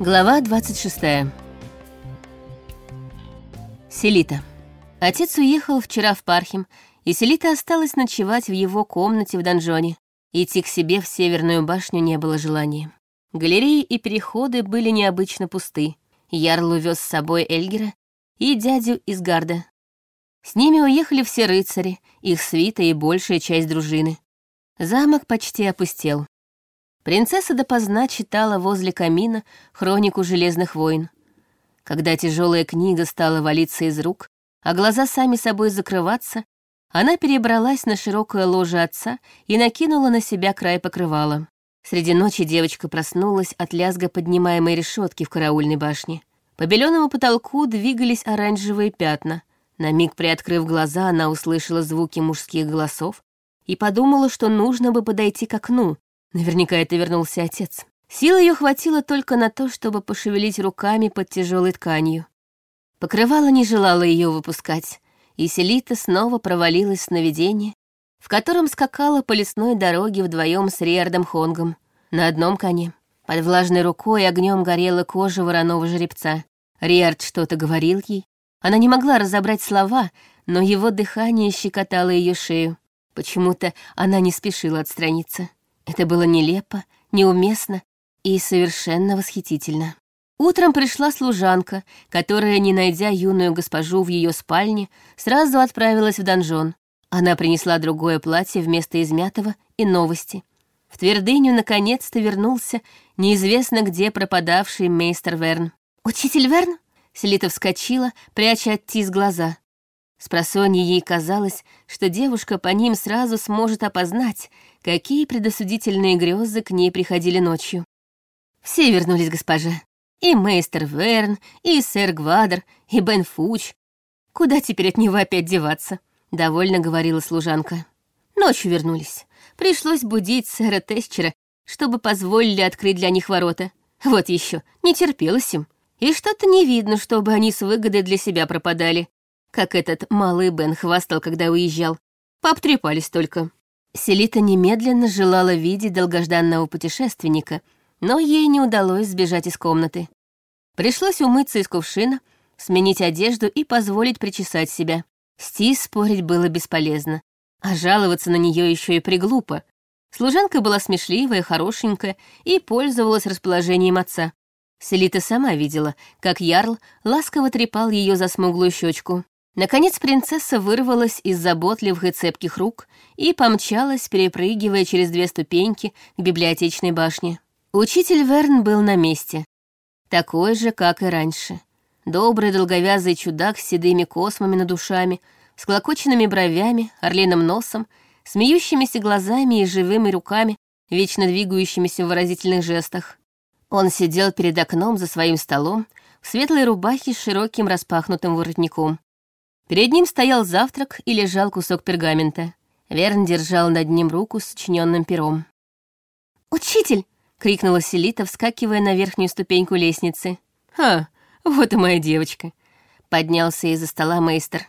Глава 26. Селита. Отец уехал вчера в Пархим, и Селита осталась ночевать в его комнате в донжоне. Идти к себе в Северную башню не было желания. Галереи и переходы были необычно пусты. Ярл увез с собой Эльгера и дядю из Гарда. С ними уехали все рыцари, их свита и большая часть дружины. Замок почти опустел. Принцесса допоздна читала возле камина хронику Железных войн. Когда тяжелая книга стала валиться из рук, а глаза сами собой закрываться, она перебралась на широкое ложе отца и накинула на себя край покрывала. Среди ночи девочка проснулась от лязга поднимаемой решетки в караульной башне. По беленому потолку двигались оранжевые пятна. На миг приоткрыв глаза, она услышала звуки мужских голосов и подумала, что нужно бы подойти к окну, Наверняка это вернулся отец. Сил ее хватило только на то, чтобы пошевелить руками под тяжелой тканью. Покрывало не желало ее выпускать, и Селита снова провалилась в сновидение, в котором скакала по лесной дороге вдвоем с Риардом Хонгом на одном коне. Под влажной рукой огнем горела кожа вороного жеребца. Риард что-то говорил ей. Она не могла разобрать слова, но его дыхание щекотало ее шею. Почему-то она не спешила отстраниться. Это было нелепо, неуместно и совершенно восхитительно. Утром пришла служанка, которая, не найдя юную госпожу в ее спальне, сразу отправилась в донжон. Она принесла другое платье вместо измятого и новости. В твердыню наконец-то вернулся неизвестно где пропадавший мейстер Верн. «Учитель Верн?» Селита вскочила, пряча от Тис глаза. С ей казалось, что девушка по ним сразу сможет опознать, какие предосудительные грезы к ней приходили ночью. Все вернулись, госпожа. И мейстер Верн, и сэр Гвадер, и Бен Фуч. Куда теперь от него опять деваться? Довольно говорила служанка. Ночью вернулись. Пришлось будить сэра Тесчера, чтобы позволили открыть для них ворота. Вот еще, не терпелось им. И что-то не видно, чтобы они с выгодой для себя пропадали как этот малый Бен хвастал, когда уезжал. Пообтрепались только. Селита немедленно желала видеть долгожданного путешественника, но ей не удалось сбежать из комнаты. Пришлось умыться из кувшина, сменить одежду и позволить причесать себя. Стис спорить было бесполезно, а жаловаться на нее еще и приглупо. Служанка была смешливая, хорошенькая и пользовалась расположением отца. Селита сама видела, как Ярл ласково трепал ее за смуглую щечку. Наконец принцесса вырвалась из заботливых и цепких рук и помчалась, перепрыгивая через две ступеньки к библиотечной башне. Учитель Верн был на месте. Такой же, как и раньше. Добрый долговязый чудак с седыми космами над душами, с клокоченными бровями, орлиным носом, смеющимися глазами и живыми руками, вечно двигающимися в выразительных жестах. Он сидел перед окном за своим столом, в светлой рубахе с широким распахнутым воротником. Перед ним стоял завтрак и лежал кусок пергамента. Верн держал над ним руку с сочиненным пером. «Учитель!» — крикнула Селита, вскакивая на верхнюю ступеньку лестницы. «Ха, вот и моя девочка!» — поднялся из-за стола мейстер.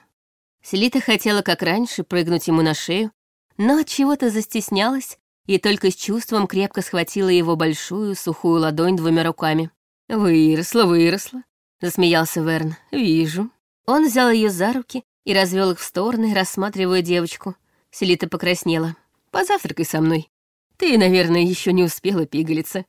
Селита хотела, как раньше, прыгнуть ему на шею, но от чего-то застеснялась и только с чувством крепко схватила его большую сухую ладонь двумя руками. «Выросла, выросла», — засмеялся Верн. «Вижу». Он взял ее за руки и развел их в стороны, рассматривая девочку. Селита покраснела. «Позавтракай со мной. Ты, наверное, еще не успела пигалиться».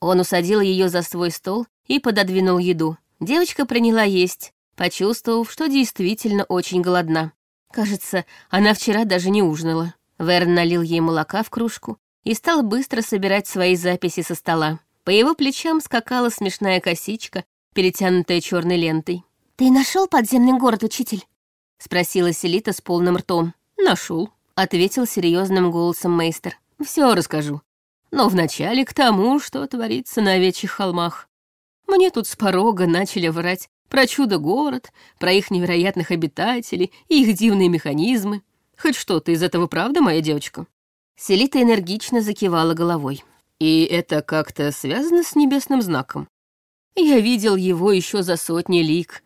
Он усадил ее за свой стол и пододвинул еду. Девочка приняла есть, почувствовав, что действительно очень голодна. Кажется, она вчера даже не ужинала. Верн налил ей молока в кружку и стал быстро собирать свои записи со стола. По его плечам скакала смешная косичка, перетянутая черной лентой. «Ты нашел подземный город, учитель?» — спросила Селита с полным ртом. Нашел, ответил серьезным голосом мейстер. Все расскажу. Но вначале к тому, что творится на овечьих холмах. Мне тут с порога начали врать про чудо-город, про их невероятных обитателей и их дивные механизмы. Хоть что-то из этого правда, моя девочка?» Селита энергично закивала головой. «И это как-то связано с небесным знаком. Я видел его еще за сотни лик,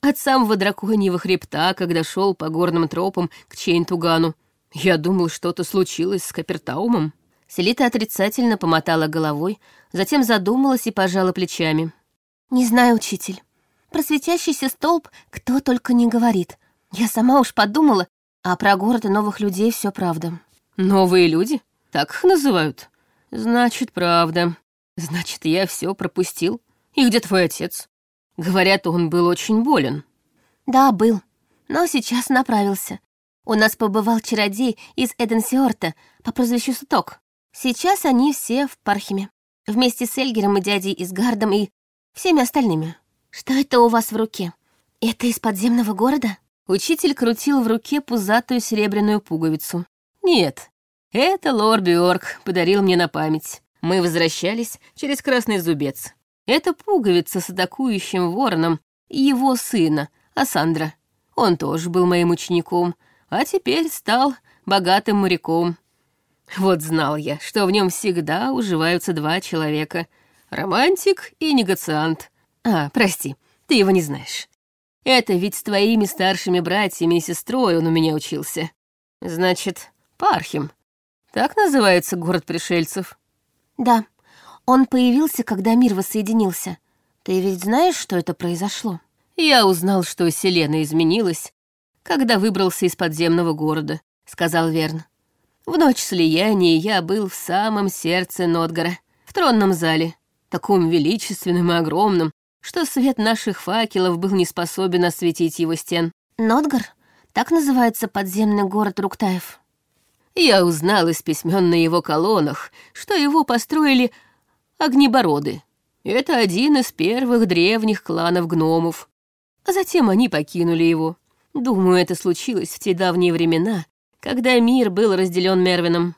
от самого драконьего хребта, когда шел по горным тропам к Чейнтугану. Я думал, что-то случилось с Капертаумом. Селита отрицательно помотала головой, затем задумалась и пожала плечами. «Не знаю, учитель. Про светящийся столб кто только не говорит. Я сама уж подумала, а про город и новых людей все правда». «Новые люди? Так их называют?» «Значит, правда. Значит, я все пропустил. И где твой отец?» «Говорят, он был очень болен». «Да, был. Но сейчас направился. У нас побывал чародей из Эденсиорта по прозвищу Суток. Сейчас они все в Пархиме. Вместе с Эльгером и дядей Изгардом и всеми остальными. Что это у вас в руке? Это из подземного города? Учитель крутил в руке пузатую серебряную пуговицу. Нет, это лорд Бьорк подарил мне на память. Мы возвращались через Красный Зубец. Это пуговица с атакующим вороном его сына, Асандра. Он тоже был моим учеником, а теперь стал богатым моряком. Вот знал я, что в нем всегда уживаются два человека — романтик и негациант. А, прости, ты его не знаешь. Это ведь с твоими старшими братьями и сестрой он у меня учился. Значит, Пархим. Так называется город пришельцев? Да, он появился, когда мир воссоединился. Ты ведь знаешь, что это произошло? Я узнал, что Селена изменилась, когда выбрался из подземного города, сказал Верн. В ночь слияния я был в самом сердце Нотгора, в тронном зале, таком величественном и огромном, что свет наших факелов был не способен осветить его стен. Нотгор? Так называется подземный город Руктаев. Я узнал из письмен на его колоннах, что его построили огнебороды. Это один из первых древних кланов гномов. А затем они покинули его. Думаю, это случилось в те давние времена, когда мир был разделен Мервином.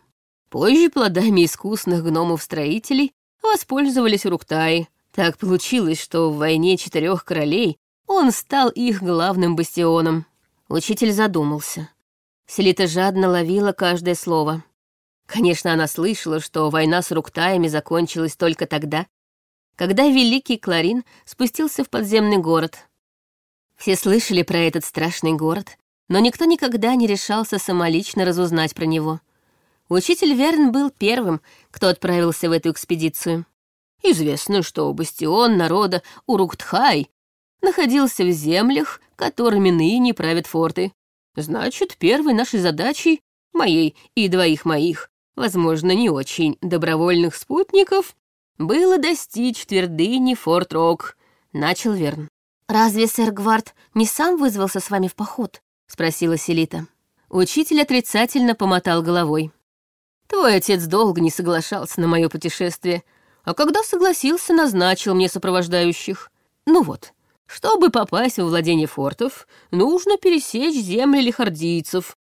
Позже плодами искусных гномов-строителей воспользовались Руктаи. Так получилось, что в войне четырех королей он стал их главным бастионом. Учитель задумался. Селита жадно ловила каждое слово. Конечно, она слышала, что война с Руктаями закончилась только тогда, когда великий Кларин спустился в подземный город. Все слышали про этот страшный город, но никто никогда не решался самолично разузнать про него. Учитель Верн был первым, кто отправился в эту экспедицию. Известно, что бастион народа Уруктхай находился в землях, которыми ныне правят форты. Значит, первой нашей задачей, моей и двоих моих, возможно, не очень добровольных спутников, было достичь твердыни Форт-Рок, начал Верн. «Разве сэр Гвард не сам вызвался с вами в поход?» — спросила Селита. Учитель отрицательно помотал головой. «Твой отец долго не соглашался на мое путешествие, а когда согласился, назначил мне сопровождающих. Ну вот, чтобы попасть во владение фортов, нужно пересечь земли лихардийцев.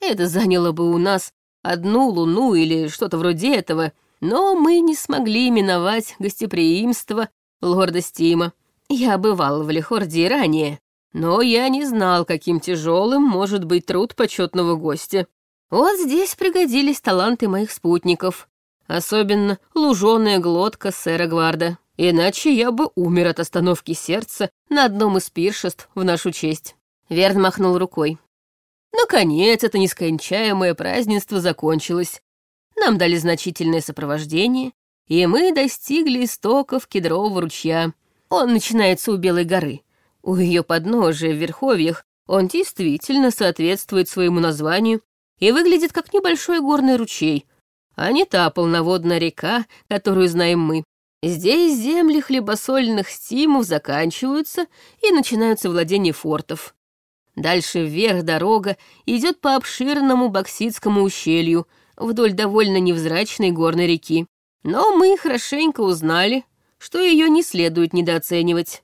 Это заняло бы у нас одну луну или что-то вроде этого, но мы не смогли миновать гостеприимство лорда Стима. Я бывал в Лихордии ранее, но я не знал, каким тяжелым может быть труд почетного гостя. Вот здесь пригодились таланты моих спутников, особенно луженая глотка сэра Гварда. Иначе я бы умер от остановки сердца на одном из пиршеств в нашу честь. Верн махнул рукой. Наконец, это нескончаемое празднество закончилось. Нам дали значительное сопровождение, и мы достигли истоков кедрового ручья. Он начинается у Белой горы. У ее подножия в верховьях он действительно соответствует своему названию и выглядит как небольшой горный ручей, а не та полноводная река, которую знаем мы. Здесь земли хлебосольных стимов заканчиваются и начинаются владения фортов. Дальше вверх дорога идет по обширному бокситскому ущелью вдоль довольно невзрачной горной реки. Но мы хорошенько узнали, что ее не следует недооценивать.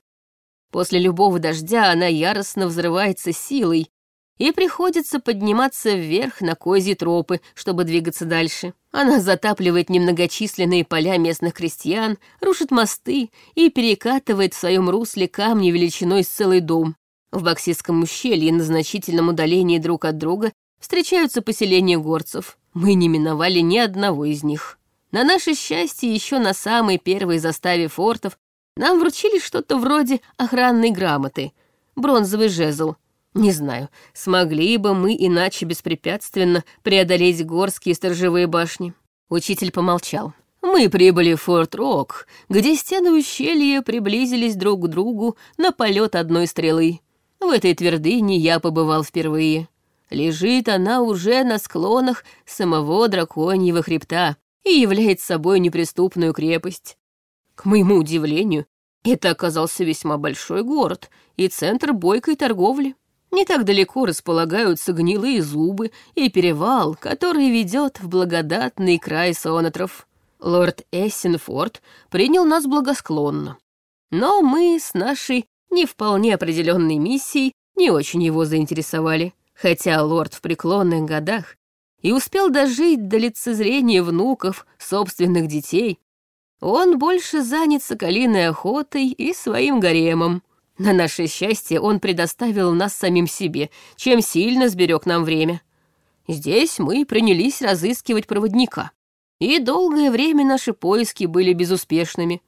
После любого дождя она яростно взрывается силой, и приходится подниматься вверх на козьи тропы, чтобы двигаться дальше. Она затапливает немногочисленные поля местных крестьян, рушит мосты и перекатывает в своем русле камни величиной с целый дом. В Бокситском ущелье на значительном удалении друг от друга встречаются поселения горцев. Мы не миновали ни одного из них. На наше счастье, еще на самой первой заставе фортов нам вручили что-то вроде охранной грамоты, бронзовый жезл. Не знаю, смогли бы мы иначе беспрепятственно преодолеть горские сторожевые башни. Учитель помолчал. Мы прибыли в Форт-Рок, где стены ущелья приблизились друг к другу на полет одной стрелы. В этой твердыне я побывал впервые. Лежит она уже на склонах самого драконьего хребта и является собой неприступную крепость. К моему удивлению, это оказался весьма большой город и центр бойкой торговли. Не так далеко располагаются гнилые зубы и перевал, который ведет в благодатный край сонатров. Лорд Эссенфорд принял нас благосклонно. Но мы с нашей не вполне определенной миссией не очень его заинтересовали, хотя лорд в преклонных годах и успел дожить до лицезрения внуков собственных детей, он больше занят соколиной охотой и своим гаремом. На наше счастье он предоставил нас самим себе, чем сильно сберег нам время. Здесь мы принялись разыскивать проводника и долгое время наши поиски были безуспешными.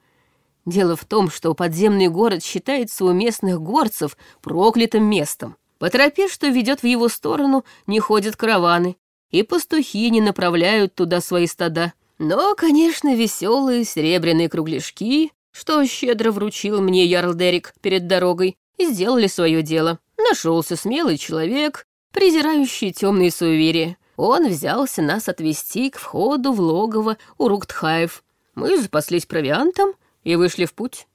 Дело в том, что подземный город считается у местных горцев проклятым местом. По тропе, что ведет в его сторону, не ходят караваны, и пастухи не направляют туда свои стада. Но, конечно, веселые серебряные кругляшки, что щедро вручил мне Ярл Дерек перед дорогой, и сделали свое дело. Нашелся смелый человек, презирающий темные суеверия. Он взялся нас отвезти к входу в логово Уруктхаев. Мы запаслись провиантом и вышли в путь.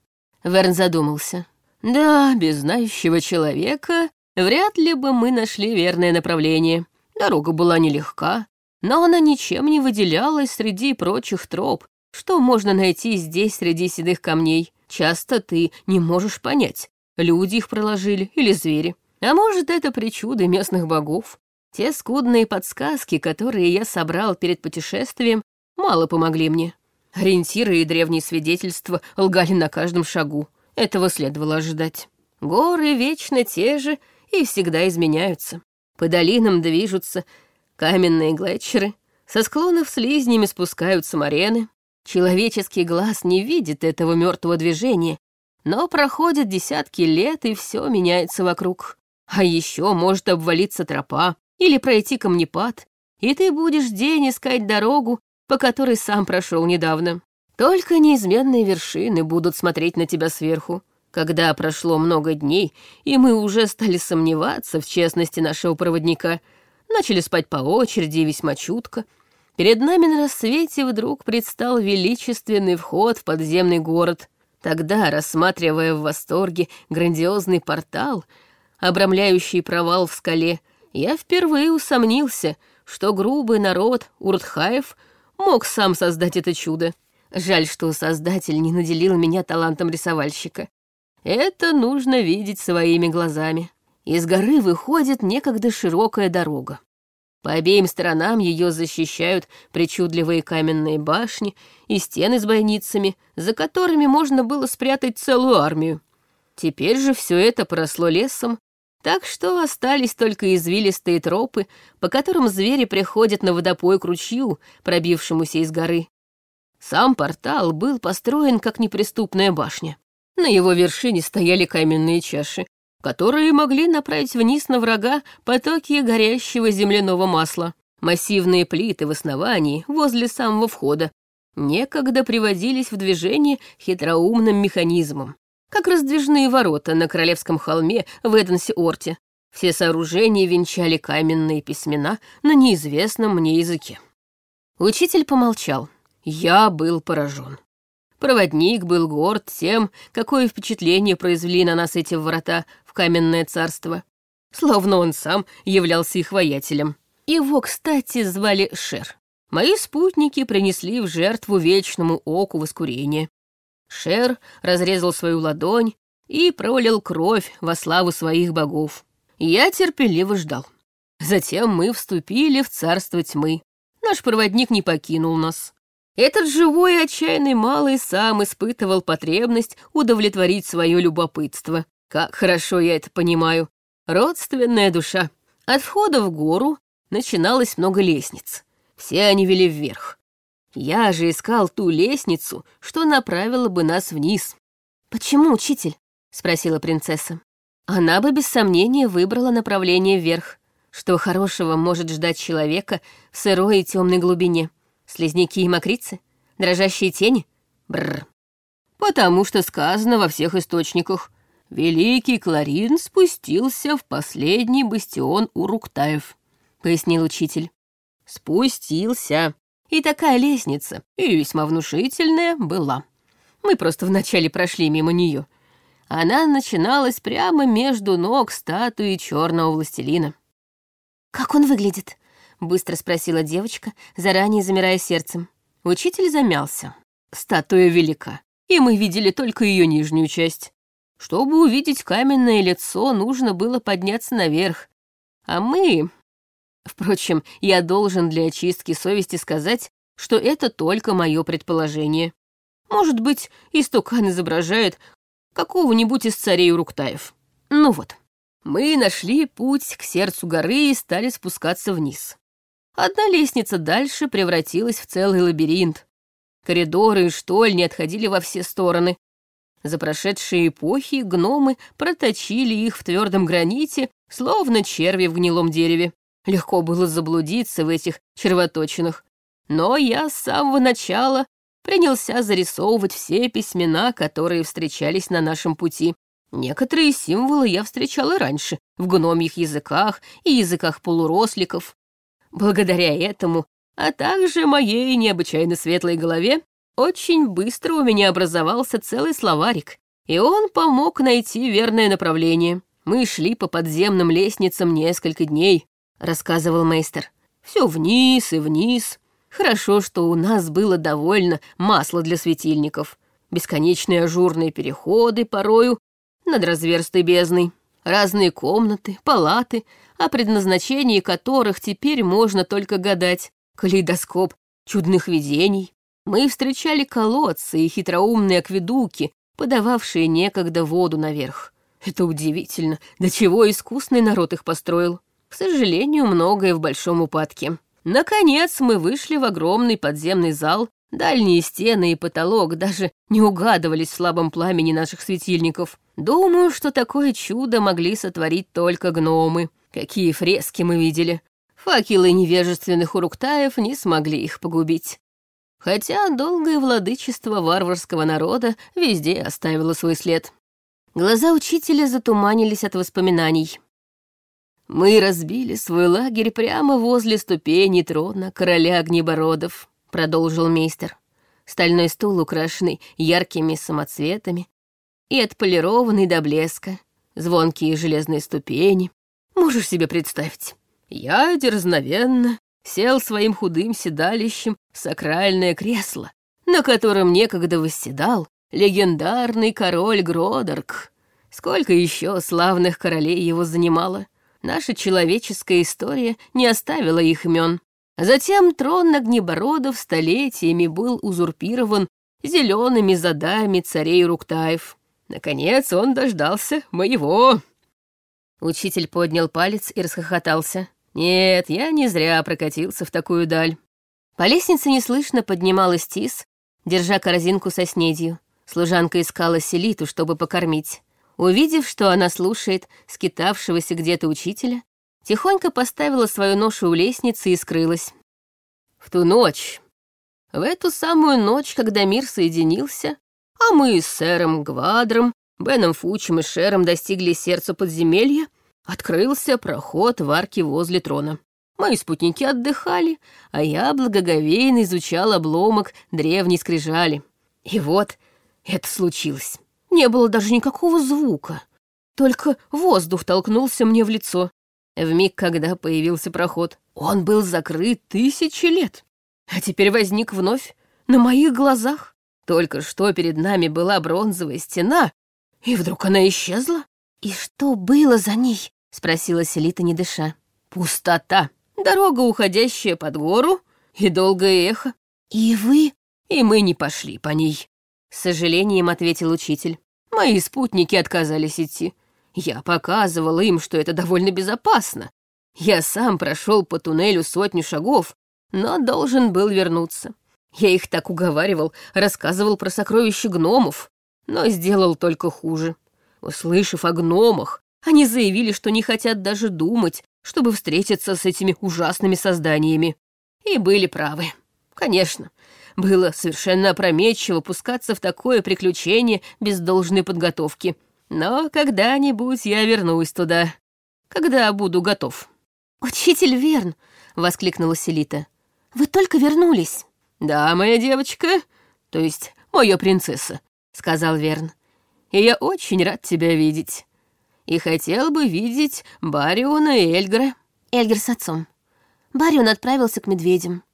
Верн задумался. Да, без знающего человека вряд ли бы мы нашли верное направление. Дорога была нелегка, но она ничем не выделялась среди прочих троп, что можно найти здесь среди седых камней. Часто ты не можешь понять, люди их проложили или звери. А может, это причуды местных богов. Те скудные подсказки, которые я собрал перед путешествием, мало помогли мне. Ориентиры и древние свидетельства лгали на каждом шагу. Этого следовало ожидать. Горы вечно те же и всегда изменяются. По долинам движутся каменные глетчеры, со склонов слизнями спускаются марены. Человеческий глаз не видит этого мертвого движения, но проходят десятки лет, и все меняется вокруг. А еще может обвалиться тропа, или пройти камнепад, и ты будешь день искать дорогу, по которой сам прошел недавно. Только неизменные вершины будут смотреть на тебя сверху. Когда прошло много дней, и мы уже стали сомневаться в честности нашего проводника, начали спать по очереди весьма чутко, перед нами на рассвете вдруг предстал величественный вход в подземный город. Тогда, рассматривая в восторге грандиозный портал, обрамляющий провал в скале, я впервые усомнился, что грубый народ Уртхаев мог сам создать это чудо. Жаль, что создатель не наделил меня талантом рисовальщика. Это нужно видеть своими глазами. Из горы выходит некогда широкая дорога. По обеим сторонам ее защищают причудливые каменные башни и стены с бойницами, за которыми можно было спрятать целую армию. Теперь же все это поросло лесом, так что остались только извилистые тропы, по которым звери приходят на водопой к ручью, пробившемуся из горы. Сам портал был построен как неприступная башня. На его вершине стояли каменные чаши, которые могли направить вниз на врага потоки горящего земляного масла. Массивные плиты в основании, возле самого входа, некогда приводились в движение хитроумным механизмом как раздвижные ворота на Королевском холме в Эденсе-Орте. Все сооружения венчали каменные письмена на неизвестном мне языке. Учитель помолчал. Я был поражен. Проводник был горд тем, какое впечатление произвели на нас эти ворота в каменное царство. Словно он сам являлся их воятелем. Его, кстати, звали Шер. Мои спутники принесли в жертву вечному оку воскурения. Шер разрезал свою ладонь и пролил кровь во славу своих богов. Я терпеливо ждал. Затем мы вступили в царство тьмы. Наш проводник не покинул нас. Этот живой и отчаянный малый сам испытывал потребность удовлетворить свое любопытство. Как хорошо я это понимаю. Родственная душа. От входа в гору начиналось много лестниц. Все они вели вверх. Я же искал ту лестницу, что направила бы нас вниз. «Почему, учитель?» — спросила принцесса. Она бы без сомнения выбрала направление вверх. Что хорошего может ждать человека в сырой и темной глубине? Слизняки и мокрицы? Дрожащие тени? Бррр. Потому что сказано во всех источниках. Великий Кларин спустился в последний бастион Уруктаев, пояснил учитель. Спустился. И такая лестница, и весьма внушительная, была. Мы просто вначале прошли мимо нее. Она начиналась прямо между ног статуи черного властелина. «Как он выглядит?» — быстро спросила девочка, заранее замирая сердцем. Учитель замялся. Статуя велика, и мы видели только ее нижнюю часть. Чтобы увидеть каменное лицо, нужно было подняться наверх. А мы... Впрочем, я должен для очистки совести сказать, что это только мое предположение. Может быть, истукан изображает какого-нибудь из царей Уруктаев. Ну вот, мы нашли путь к сердцу горы и стали спускаться вниз. Одна лестница дальше превратилась в целый лабиринт. Коридоры и штольни отходили во все стороны. За прошедшие эпохи гномы проточили их в твердом граните, словно черви в гнилом дереве. Легко было заблудиться в этих червоточинах. Но я с самого начала принялся зарисовывать все письмена, которые встречались на нашем пути. Некоторые символы я встречал и раньше, в гномьих языках и языках полуросликов. Благодаря этому, а также моей необычайно светлой голове, очень быстро у меня образовался целый словарик, и он помог найти верное направление. Мы шли по подземным лестницам несколько дней, рассказывал мейстер. Все вниз и вниз. Хорошо, что у нас было довольно масла для светильников. Бесконечные ажурные переходы порою над разверстой бездной. Разные комнаты, палаты, о предназначении которых теперь можно только гадать. Калейдоскоп чудных видений. Мы встречали колодцы и хитроумные акведуки, подававшие некогда воду наверх. Это удивительно, до чего искусный народ их построил. К сожалению, многое в большом упадке. Наконец мы вышли в огромный подземный зал, дальние стены и потолок даже не угадывались в слабом пламени наших светильников. Думаю, что такое чудо могли сотворить только гномы. Какие фрески мы видели. Факелы невежественных уруктаев не смогли их погубить. Хотя долгое владычество варварского народа везде оставило свой след. Глаза учителя затуманились от воспоминаний. Мы разбили свой лагерь прямо возле ступени трона короля огнебородов, продолжил мейстер. Стальной стул, украшенный яркими самоцветами, и отполированный до блеска, звонкие железные ступени. Можешь себе представить? Я дерзновенно сел своим худым седалищем в сакральное кресло, на котором некогда восседал легендарный король Гродарк. Сколько еще славных королей его занимало? Наша человеческая история не оставила их имен. Затем трон Огнебородов столетиями был узурпирован зелеными задами царей Руктаев. Наконец он дождался моего. Учитель поднял палец и расхохотался. Нет, я не зря прокатился в такую даль. По лестнице неслышно поднималась Тис, держа корзинку со снедью. Служанка искала Селиту, чтобы покормить. Увидев, что она слушает скитавшегося где-то учителя, тихонько поставила свою ношу у лестницы и скрылась. В ту ночь, в эту самую ночь, когда мир соединился, а мы с сэром Гвадром, Беном Фучем и Шером достигли сердца подземелья, открылся проход в арке возле трона. Мои спутники отдыхали, а я благоговейно изучал обломок древней скрижали. И вот это случилось. Не было даже никакого звука. Только воздух толкнулся мне в лицо. В миг, когда появился проход, он был закрыт тысячи лет. А теперь возник вновь на моих глазах. Только что перед нами была бронзовая стена, и вдруг она исчезла. «И что было за ней?» — спросила Селита, не дыша. «Пустота. Дорога, уходящая под гору, и долгое эхо. И вы?» «И мы не пошли по ней», — с сожалением ответил учитель. «Мои спутники отказались идти. Я показывал им, что это довольно безопасно. Я сам прошел по туннелю сотню шагов, но должен был вернуться. Я их так уговаривал, рассказывал про сокровища гномов, но сделал только хуже. Услышав о гномах, они заявили, что не хотят даже думать, чтобы встретиться с этими ужасными созданиями. И были правы. Конечно, было совершенно опрометчиво пускаться в такое приключение без должной подготовки. Но когда-нибудь я вернусь туда, когда буду готов». «Учитель Верн!» — воскликнула Селита. «Вы только вернулись!» «Да, моя девочка, то есть моя принцесса», — сказал Верн. «И я очень рад тебя видеть. И хотел бы видеть Бариона и Эльгара». Эльгар с отцом. Барион отправился к медведям.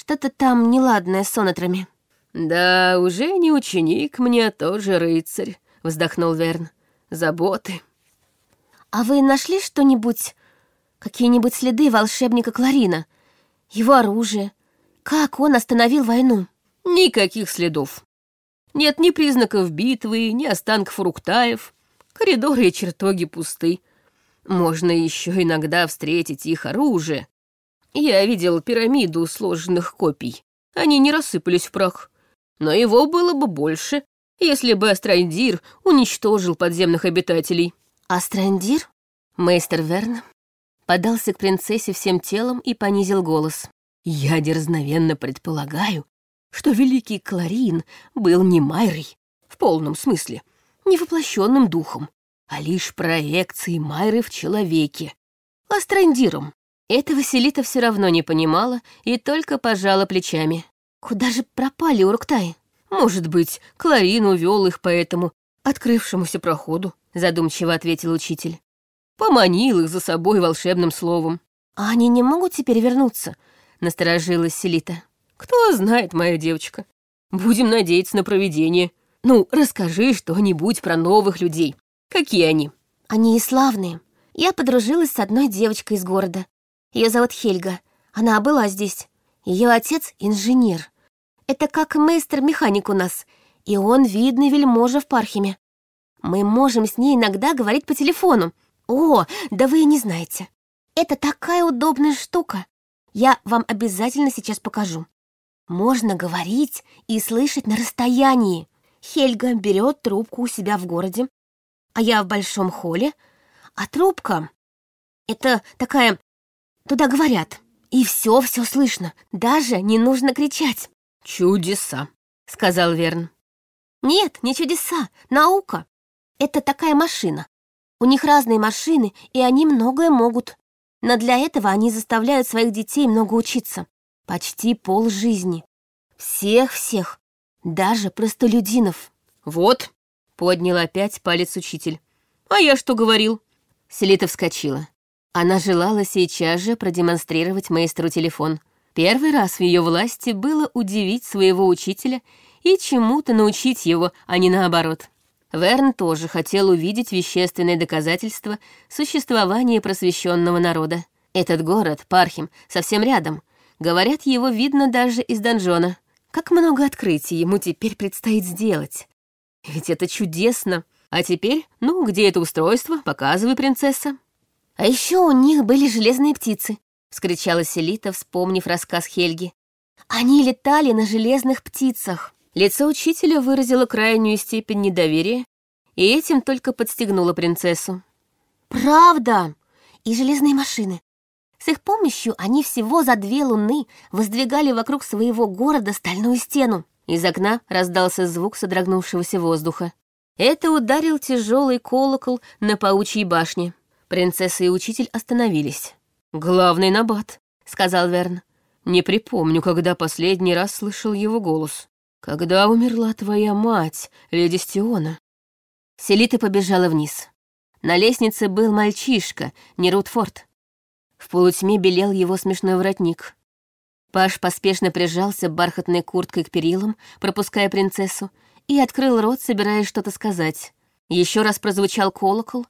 Что-то там неладное с сонатрами. «Да, уже не ученик мне, а тоже рыцарь», — вздохнул Верн. «Заботы». «А вы нашли что-нибудь, какие-нибудь следы волшебника Кларина? Его оружие? Как он остановил войну?» «Никаких следов. Нет ни признаков битвы, ни останков руктаев. Коридоры и чертоги пусты. Можно еще иногда встретить их оружие. Я видел пирамиду сложенных копий. Они не рассыпались в прах. Но его было бы больше, если бы Астрандир уничтожил подземных обитателей. Астрандир? Мейстер Верн подался к принцессе всем телом и понизил голос. Я дерзновенно предполагаю, что великий Кларин был не Майрой, в полном смысле, не воплощенным духом, а лишь проекцией Майры в человеке, астрандиром. Это Василита все равно не понимала и только пожала плечами. Куда же пропали Уруктаи? Может быть, Кларин увел их по этому открывшемуся проходу, задумчиво ответил учитель. Поманил их за собой волшебным словом. А они не могут теперь вернуться? Насторожилась Селита. Кто знает, моя девочка. Будем надеяться на провидение. Ну, расскажи что-нибудь про новых людей. Какие они? Они и славные. Я подружилась с одной девочкой из города. Ее зовут Хельга. Она была здесь. Ее отец — инженер. Это как мейстер-механик у нас. И он видный вельможа в Пархиме. Мы можем с ней иногда говорить по телефону. О, да вы и не знаете. Это такая удобная штука. Я вам обязательно сейчас покажу. Можно говорить и слышать на расстоянии. Хельга берет трубку у себя в городе, а я в большом холле, а трубка — это такая... Туда говорят, и все-все слышно, даже не нужно кричать. «Чудеса», — сказал Верн. «Нет, не чудеса, наука. Это такая машина. У них разные машины, и они многое могут. Но для этого они заставляют своих детей много учиться. Почти пол жизни. Всех-всех. Даже простолюдинов. Вот, поднял опять палец учитель. А я что говорил? Селита вскочила. Она желала сейчас же продемонстрировать маэстру телефон. Первый раз в ее власти было удивить своего учителя и чему-то научить его, а не наоборот. Верн тоже хотел увидеть вещественные доказательства существования просвещенного народа. Этот город, Пархим, совсем рядом, Говорят, его видно даже из донжона. Как много открытий ему теперь предстоит сделать. Ведь это чудесно. А теперь, ну, где это устройство? Показывай, принцесса. А еще у них были железные птицы, вскричала Селита, вспомнив рассказ Хельги. Они летали на железных птицах. Лицо учителя выразило крайнюю степень недоверия, и этим только подстегнуло принцессу. «Правда! И железные машины. С их помощью они всего за две луны воздвигали вокруг своего города стальную стену. Из окна раздался звук содрогнувшегося воздуха. Это ударил тяжелый колокол на паучьей башне. Принцесса и учитель остановились. «Главный набат», — сказал Верн. «Не припомню, когда последний раз слышал его голос. Когда умерла твоя мать, леди Стиона?» Селита побежала вниз. На лестнице был мальчишка, не Рутфорд. В полутьме белел его смешной воротник. Паш поспешно прижался бархатной курткой к перилам, пропуская принцессу, и открыл рот, собираясь что-то сказать. Еще раз прозвучал колокол.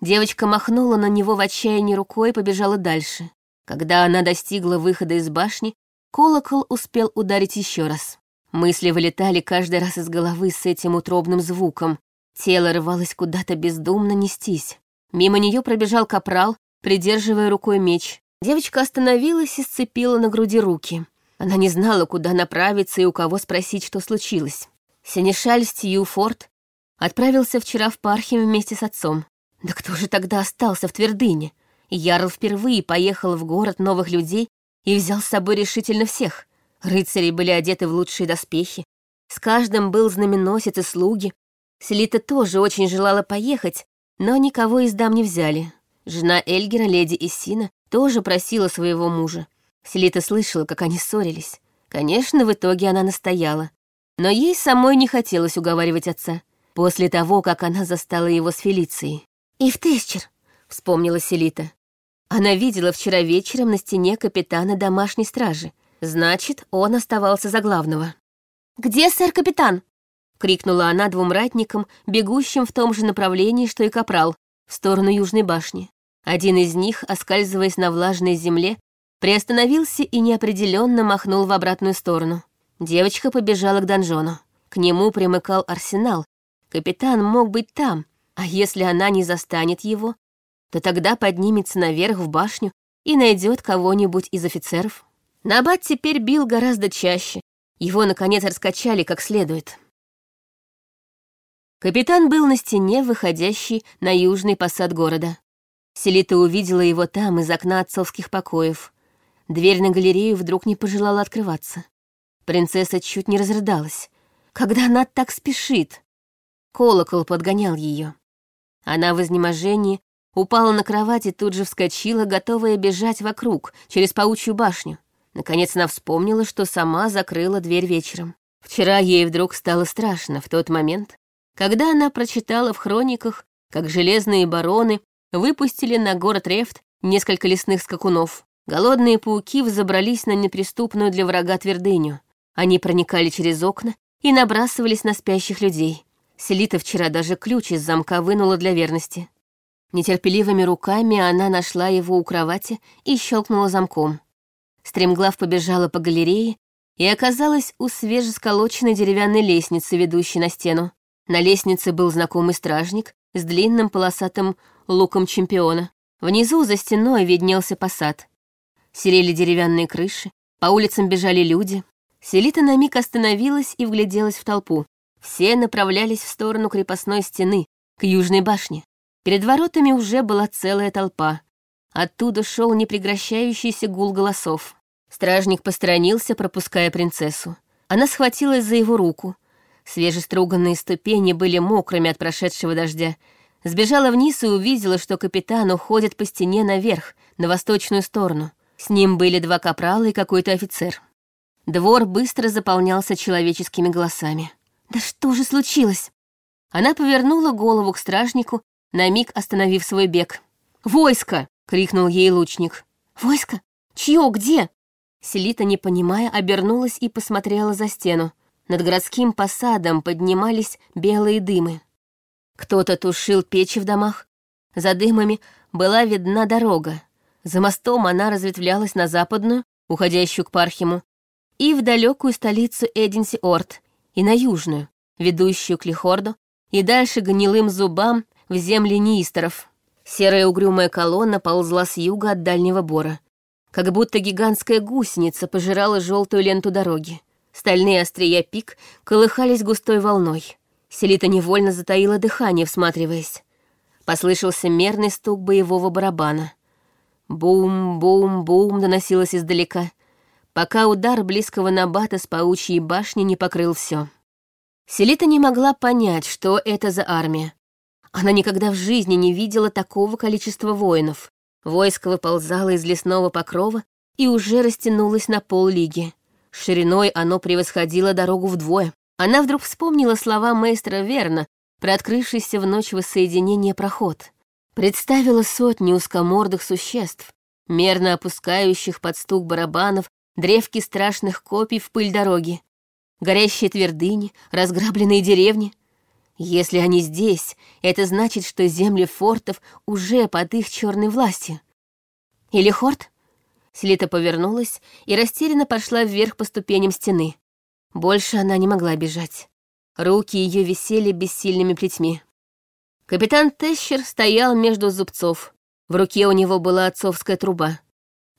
Девочка махнула на него в отчаянии рукой и побежала дальше. Когда она достигла выхода из башни, колокол успел ударить еще раз. Мысли вылетали каждый раз из головы с этим утробным звуком. Тело рвалось куда-то бездумно нестись. Мимо нее пробежал капрал, придерживая рукой меч. Девочка остановилась и сцепила на груди руки. Она не знала, куда направиться и у кого спросить, что случилось. Сенешаль Стьюфорд отправился вчера в Пархим вместе с отцом. Да кто же тогда остался в Твердыне? Ярл впервые поехал в город новых людей и взял с собой решительно всех. Рыцари были одеты в лучшие доспехи. С каждым был знаменосец и слуги. Селита тоже очень желала поехать, но никого из дам не взяли. Жена Эльгера, леди Иссина, тоже просила своего мужа. Селита слышала, как они ссорились. Конечно, в итоге она настояла. Но ей самой не хотелось уговаривать отца. После того, как она застала его с Фелицией. «И в Тесчер», — вспомнила Селита. Она видела вчера вечером на стене капитана домашней стражи. Значит, он оставался за главного. «Где сэр-капитан?» — крикнула она двум ратникам, бегущим в том же направлении, что и капрал, в сторону Южной башни. Один из них, оскальзываясь на влажной земле, приостановился и неопределенно махнул в обратную сторону. Девочка побежала к донжону. К нему примыкал арсенал. Капитан мог быть там, а если она не застанет его, то тогда поднимется наверх в башню и найдет кого-нибудь из офицеров. Набат теперь бил гораздо чаще. Его, наконец, раскачали как следует. Капитан был на стене, выходящей на южный посад города. Селита увидела его там, из окна отцовских покоев. Дверь на галерею вдруг не пожелала открываться. Принцесса чуть не разрыдалась. Когда она так спешит? Колокол подгонял ее. Она в изнеможении упала на кровать и тут же вскочила, готовая бежать вокруг, через паучью башню. Наконец она вспомнила, что сама закрыла дверь вечером. Вчера ей вдруг стало страшно в тот момент, когда она прочитала в хрониках, как железные бароны выпустили на город Рефт несколько лесных скакунов. Голодные пауки взобрались на неприступную для врага твердыню. Они проникали через окна и набрасывались на спящих людей. Селита вчера даже ключ из замка вынула для верности. Нетерпеливыми руками она нашла его у кровати и щелкнула замком. Стремглав побежала по галерее и оказалась у свежесколоченной деревянной лестницы, ведущей на стену. На лестнице был знакомый стражник с длинным полосатым луком чемпиона. Внизу за стеной виднелся посад. Серели деревянные крыши, по улицам бежали люди. Селита на миг остановилась и вгляделась в толпу. Все направлялись в сторону крепостной стены, к южной башне. Перед воротами уже была целая толпа. Оттуда шел непрекращающийся гул голосов. Стражник посторонился, пропуская принцессу. Она схватилась за его руку. Свежеструганные ступени были мокрыми от прошедшего дождя. Сбежала вниз и увидела, что капитан уходит по стене наверх, на восточную сторону. С ним были два капрала и какой-то офицер. Двор быстро заполнялся человеческими голосами. «Да что же случилось?» Она повернула голову к стражнику, на миг остановив свой бег. «Войско!» — крикнул ей лучник. «Войско? Чье? Где?» Селита, не понимая, обернулась и посмотрела за стену. Над городским посадом поднимались белые дымы. Кто-то тушил печи в домах. За дымами была видна дорога. За мостом она разветвлялась на западную, уходящую к Пархиму, и в далекую столицу Эдинси-Орт, и на южную, ведущую к Лихорду, и дальше гнилым зубам в земли неисторов. Серая угрюмая колонна ползла с юга от дальнего бора как будто гигантская гусеница пожирала желтую ленту дороги. Стальные острия пик колыхались густой волной. Селита невольно затаила дыхание, всматриваясь. Послышался мерный стук боевого барабана. Бум-бум-бум доносилось издалека, пока удар близкого набата с паучьей башни не покрыл все. Селита не могла понять, что это за армия. Она никогда в жизни не видела такого количества воинов. Войско выползало из лесного покрова и уже растянулось на пол лиги. Шириной оно превосходило дорогу вдвое. Она вдруг вспомнила слова мейстера Верна про открывшийся в ночь воссоединения проход. Представила сотни узкомордых существ, мерно опускающих под стук барабанов древки страшных копий в пыль дороги, горящие твердыни, разграбленные деревни. Если они здесь, это значит, что земли фортов уже под их черной властью. Или Хорт? Слита повернулась и растерянно пошла вверх по ступеням стены. Больше она не могла бежать. Руки ее висели бессильными плетьми. Капитан Тещер стоял между зубцов. В руке у него была отцовская труба.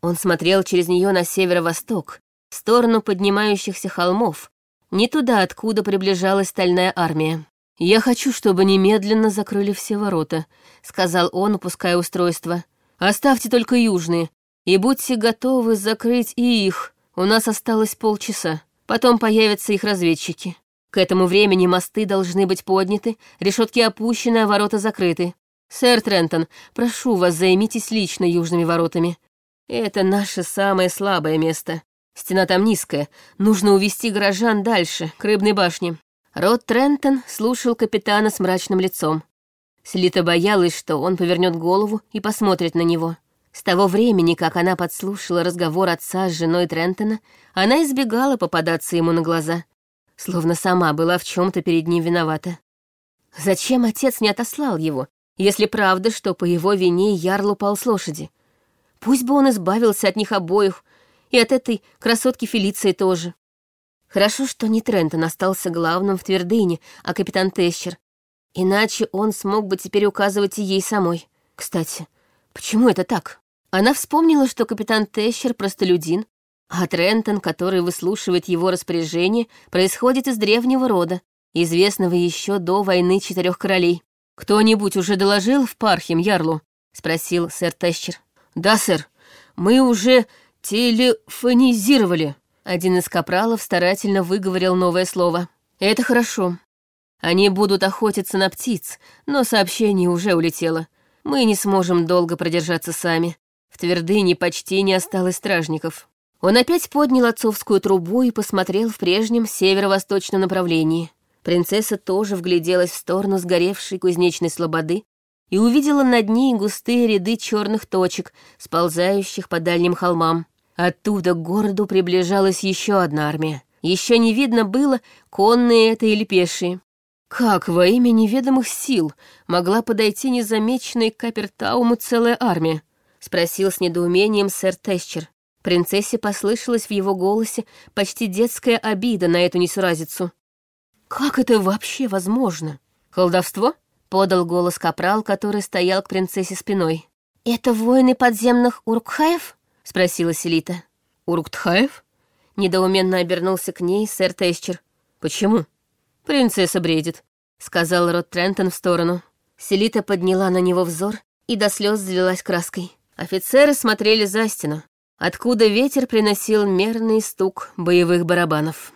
Он смотрел через нее на северо-восток, в сторону поднимающихся холмов, не туда, откуда приближалась стальная армия. «Я хочу, чтобы немедленно закрыли все ворота», — сказал он, упуская устройство. «Оставьте только южные, и будьте готовы закрыть и их, У нас осталось полчаса. Потом появятся их разведчики. К этому времени мосты должны быть подняты, решетки опущены, а ворота закрыты. Сэр Трентон, прошу вас, займитесь лично южными воротами. Это наше самое слабое место. Стена там низкая, нужно увести горожан дальше, к рыбной башне». Рот Трентон слушал капитана с мрачным лицом. Селита боялась, что он повернет голову и посмотрит на него. С того времени, как она подслушала разговор отца с женой Трентона, она избегала попадаться ему на глаза, словно сама была в чем то перед ним виновата. Зачем отец не отослал его, если правда, что по его вине Ярл упал с лошади? Пусть бы он избавился от них обоих, и от этой красотки Фелиции тоже. Хорошо, что не Трентон остался главным в твердыне, а капитан Тещер. Иначе он смог бы теперь указывать и ей самой. Кстати, почему это так? Она вспомнила, что капитан Тещер простолюдин, а Трентон, который выслушивает его распоряжение, происходит из древнего рода, известного еще до войны четырех королей. «Кто-нибудь уже доложил в Пархим Ярлу?» — спросил сэр Тещер. «Да, сэр. Мы уже телефонизировали». Один из капралов старательно выговорил новое слово. «Это хорошо. Они будут охотиться на птиц, но сообщение уже улетело. Мы не сможем долго продержаться сами. В твердыне почти не осталось стражников». Он опять поднял отцовскую трубу и посмотрел в прежнем северо-восточном направлении. Принцесса тоже вгляделась в сторону сгоревшей кузнечной слободы и увидела над ней густые ряды черных точек, сползающих по дальним холмам. Оттуда к городу приближалась еще одна армия. Еще не видно было, конные это или пешие. Как во имя неведомых сил могла подойти незамеченной к Капертауму целая армия? Спросил с недоумением сэр Тесчер. Принцессе послышалась в его голосе почти детская обида на эту несуразицу. «Как это вообще возможно? Колдовство?» — подал голос капрал, который стоял к принцессе спиной. «Это воины подземных Уркхаев?» — спросила Селита. «Уруктхаев?» — недоуменно обернулся к ней сэр Тесчер. «Почему?» «Принцесса бредит», — сказал Рот Трентон в сторону. Селита подняла на него взор и до слез залилась краской. Офицеры смотрели за стену, откуда ветер приносил мерный стук боевых барабанов.